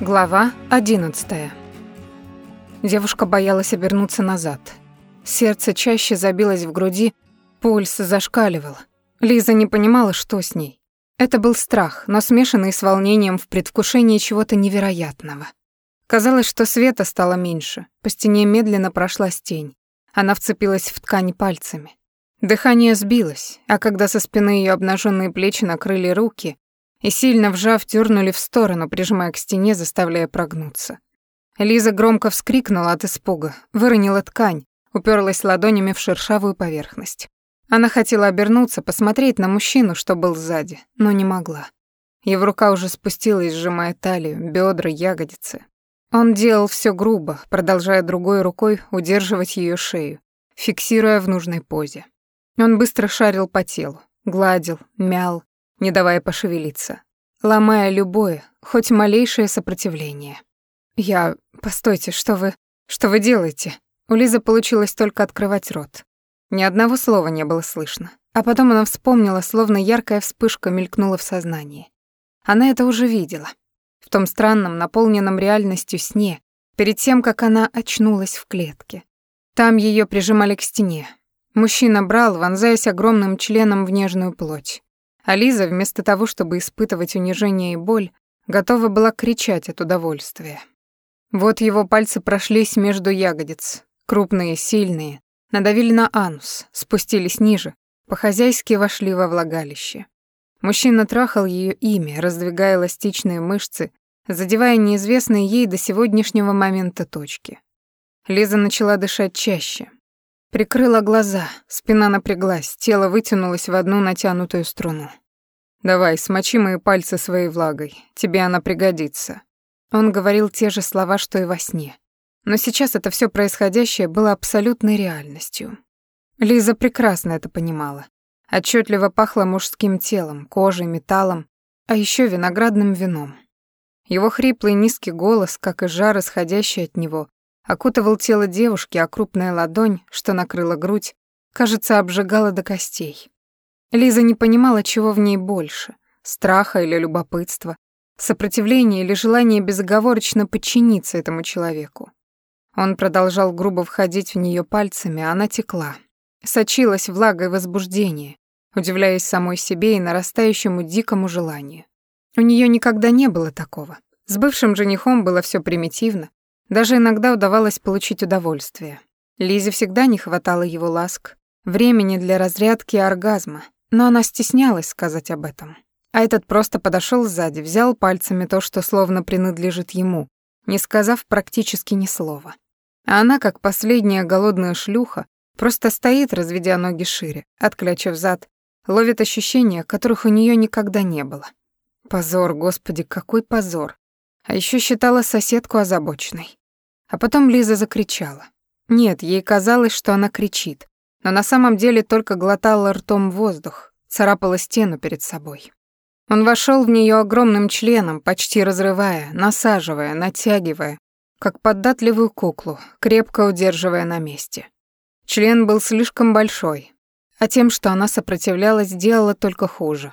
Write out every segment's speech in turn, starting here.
Глава 11. Девушка боялась обернуться назад. Сердце чаще забилось в груди, пульс зашкаливал. Лиза не понимала, что с ней. Это был страх, но смешанный с волнением в предвкушении чего-то невероятного. Казалось, что света стало меньше. По стене медленно прошла тень. Она вцепилась в ткань пальцами. Дыхание сбилось, а когда со спины ее обнаженные плечи накрыли руки и сильно вжав дернули в сторону, прижимая к стене, заставляя прогнуться. Лиза громко вскрикнула от испуга, выронила ткань, уперлась ладонями в шершавую поверхность. Она хотела обернуться, посмотреть на мужчину, что был сзади, но не могла. Его рука уже спустилась, сжимая талию, бедра, ягодицы. Он делал все грубо, продолжая другой рукой удерживать ее шею, фиксируя в нужной позе. Он быстро шарил по телу, гладил, мял, не давая пошевелиться, ломая любое, хоть малейшее сопротивление. «Я... Постойте, что вы... Что вы делаете?» У Лизы получилось только открывать рот. Ни одного слова не было слышно. А потом она вспомнила, словно яркая вспышка мелькнула в сознании. Она это уже видела. В том странном, наполненном реальностью сне, перед тем, как она очнулась в клетке. Там ее прижимали к стене, Мужчина брал, вонзаясь огромным членом в нежную плоть. А Лиза, вместо того, чтобы испытывать унижение и боль, готова была кричать от удовольствия. Вот его пальцы прошлись между ягодиц, крупные, сильные, надавили на анус, спустились ниже, по-хозяйски вошли во влагалище. Мужчина трахал ее ими, раздвигая эластичные мышцы, задевая неизвестные ей до сегодняшнего момента точки. Лиза начала дышать чаще, Прикрыла глаза, спина напряглась, тело вытянулось в одну натянутую струну. «Давай, смочи мои пальцы своей влагой, тебе она пригодится». Он говорил те же слова, что и во сне. Но сейчас это все происходящее было абсолютной реальностью. Лиза прекрасно это понимала. Отчетливо пахло мужским телом, кожей, металлом, а еще виноградным вином. Его хриплый низкий голос, как и жар, исходящий от него, окутывал тело девушки, а крупная ладонь, что накрыла грудь, кажется, обжигала до костей. Лиза не понимала, чего в ней больше — страха или любопытства, сопротивления или желания безоговорочно подчиниться этому человеку. Он продолжал грубо входить в нее пальцами, а она текла. Сочилась влагой возбуждения, удивляясь самой себе и нарастающему дикому желанию. У нее никогда не было такого. С бывшим женихом было все примитивно, даже иногда удавалось получить удовольствие. Лизе всегда не хватало его ласк, времени для разрядки и оргазма, но она стеснялась сказать об этом. А этот просто подошел сзади, взял пальцами то, что словно принадлежит ему, не сказав практически ни слова. А она, как последняя голодная шлюха, просто стоит, разведя ноги шире, отклячив зад, ловит ощущения, которых у нее никогда не было. Позор, господи, какой позор. А еще считала соседку озабоченной. А потом Лиза закричала. Нет, ей казалось, что она кричит, но на самом деле только глотала ртом воздух, царапала стену перед собой. Он вошел в нее огромным членом, почти разрывая, насаживая, натягивая, как податливую куклу, крепко удерживая на месте. Член был слишком большой, а тем, что она сопротивлялась, делала только хуже.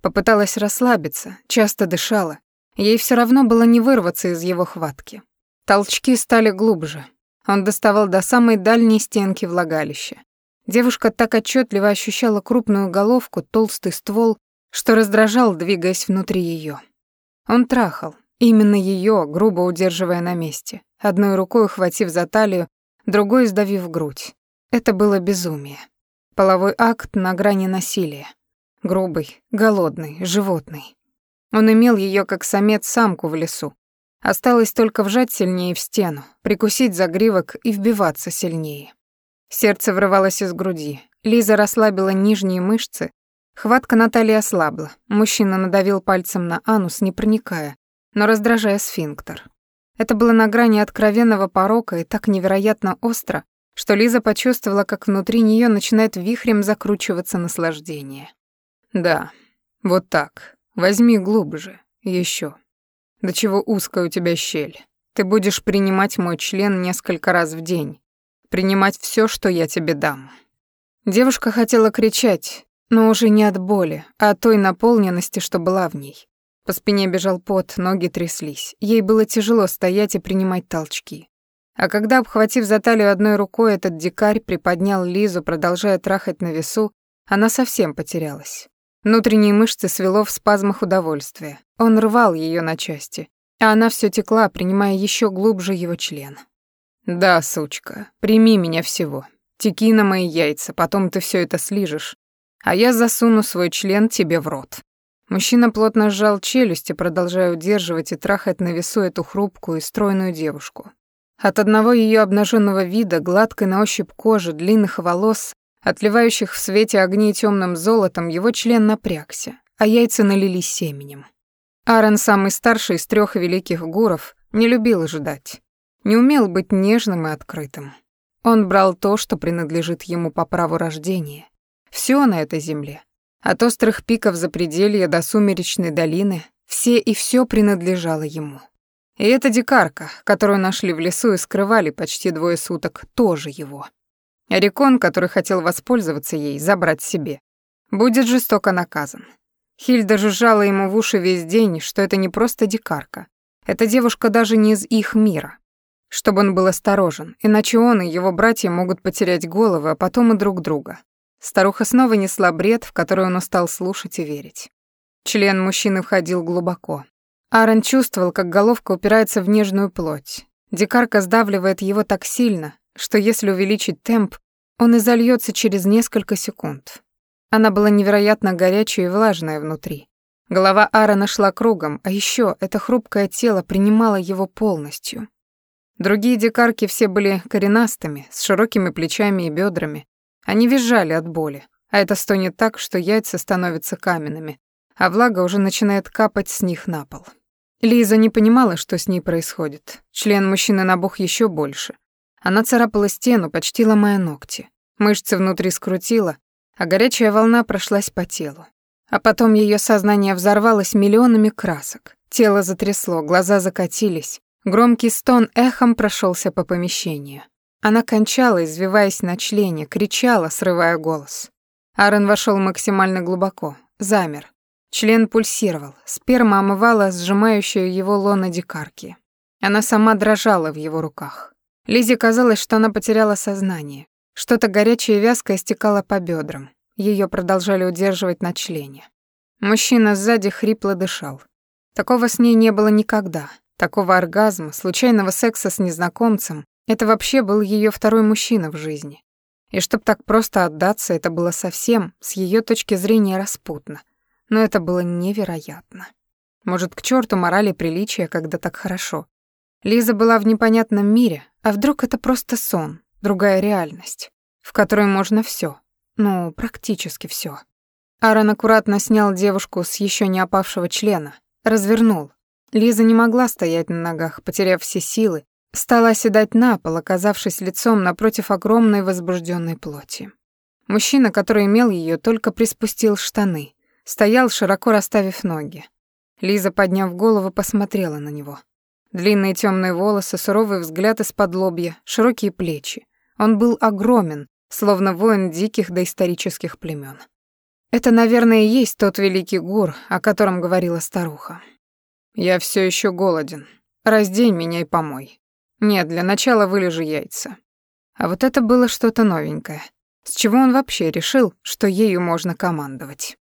Попыталась расслабиться, часто дышала, ей все равно было не вырваться из его хватки. Толчки стали глубже. Он доставал до самой дальней стенки влагалища. Девушка так отчетливо ощущала крупную головку, толстый ствол, что раздражал, двигаясь внутри ее. Он трахал, именно ее, грубо удерживая на месте, одной рукой ухватив за талию, другой сдавив грудь. Это было безумие. Половой акт на грани насилия. Грубый, голодный, животный. Он имел ее как самец самку в лесу, Осталось только вжать сильнее в стену, прикусить загривок и вбиваться сильнее. Сердце врывалось из груди. Лиза расслабила нижние мышцы. Хватка Натальи ослабла. Мужчина надавил пальцем на анус, не проникая, но раздражая сфинктер. Это было на грани откровенного порока и так невероятно остро, что Лиза почувствовала, как внутри нее начинает вихрем закручиваться наслаждение. «Да, вот так. Возьми глубже. еще. До чего узкая у тебя щель. Ты будешь принимать мой член несколько раз в день. Принимать все, что я тебе дам». Девушка хотела кричать, но уже не от боли, а от той наполненности, что была в ней. По спине бежал пот, ноги тряслись. Ей было тяжело стоять и принимать толчки. А когда, обхватив за талию одной рукой, этот дикарь приподнял Лизу, продолжая трахать на весу, она совсем потерялась. Внутренние мышцы свело в спазмах удовольствия. Он рвал ее на части, а она все текла, принимая еще глубже его член. «Да, сучка, прими меня всего. Теки на мои яйца, потом ты все это слижешь, а я засуну свой член тебе в рот». Мужчина плотно сжал челюсти, продолжая удерживать и трахать на весу эту хрупкую и стройную девушку. От одного ее обнаженного вида, гладкой на ощупь кожи, длинных волос, отливающих в свете огней темным золотом, его член напрягся, а яйца налились семенем. Аарон, самый старший из трех великих гуров, не любил ждать, не умел быть нежным и открытым. Он брал то, что принадлежит ему по праву рождения. Все на этой земле, от острых пиков запределья до сумеречной долины все и все принадлежало ему. И эта дикарка, которую нашли в лесу и скрывали почти двое суток, тоже его. Арикон, который хотел воспользоваться ей, забрать себе, будет жестоко наказан. Хильда жужжала ему в уши весь день, что это не просто дикарка. Эта девушка даже не из их мира. Чтобы он был осторожен, иначе он и его братья могут потерять головы, а потом и друг друга. Старуха снова несла бред, в который он устал слушать и верить. Член мужчины входил глубоко. Аарон чувствовал, как головка упирается в нежную плоть. Дикарка сдавливает его так сильно, что если увеличить темп, он изольется через несколько секунд. Она была невероятно горячая и влажная внутри. Голова Аарона шла кругом, а еще это хрупкое тело принимало его полностью. Другие дикарки все были коренастыми, с широкими плечами и бедрами, они визжали от боли, а это стонет так, что яйца становятся каменными, а влага уже начинает капать с них на пол. Лиза не понимала, что с ней происходит. Член мужчины набух еще больше. Она царапала стену, почти ломая ногти. Мышцы внутри скрутила, а горячая волна прошлась по телу. А потом ее сознание взорвалось миллионами красок. Тело затрясло, глаза закатились. Громкий стон эхом прошелся по помещению. Она кончала, извиваясь на члене, кричала, срывая голос. Аарон вошел максимально глубоко, замер. Член пульсировал, сперма омывала сжимающую его лона дикарки. Она сама дрожала в его руках. Лизе казалось, что она потеряла сознание. Что-то горячее и вязкое стекало по бедрам. Ее продолжали удерживать на члене. Мужчина сзади хрипло дышал. Такого с ней не было никогда. Такого оргазма, случайного секса с незнакомцем, это вообще был ее второй мужчина в жизни. И чтоб так просто отдаться, это было совсем, с ее точки зрения, распутно. Но это было невероятно. Может, к черту морали приличия, когда так хорошо. Лиза была в непонятном мире, а вдруг это просто сон, другая реальность, в которой можно все, ну, практически все. Аарон аккуратно снял девушку с еще не опавшего члена, развернул. Лиза не могла стоять на ногах, потеряв все силы, Стала оседать на пол, оказавшись лицом напротив огромной возбужденной плоти. Мужчина, который имел ее, только приспустил штаны, стоял, широко расставив ноги. Лиза, подняв голову, посмотрела на него. Длинные темные волосы, суровый взгляд из-под лобья, широкие плечи. Он был огромен, словно воин диких доисторических племен. Это, наверное, и есть тот великий гур, о котором говорила старуха. «Я все еще голоден. Раздень меня и помой», нет, для начала вылежу яйца. А вот это было что-то новенькое. С чего он вообще решил, что ею можно командовать?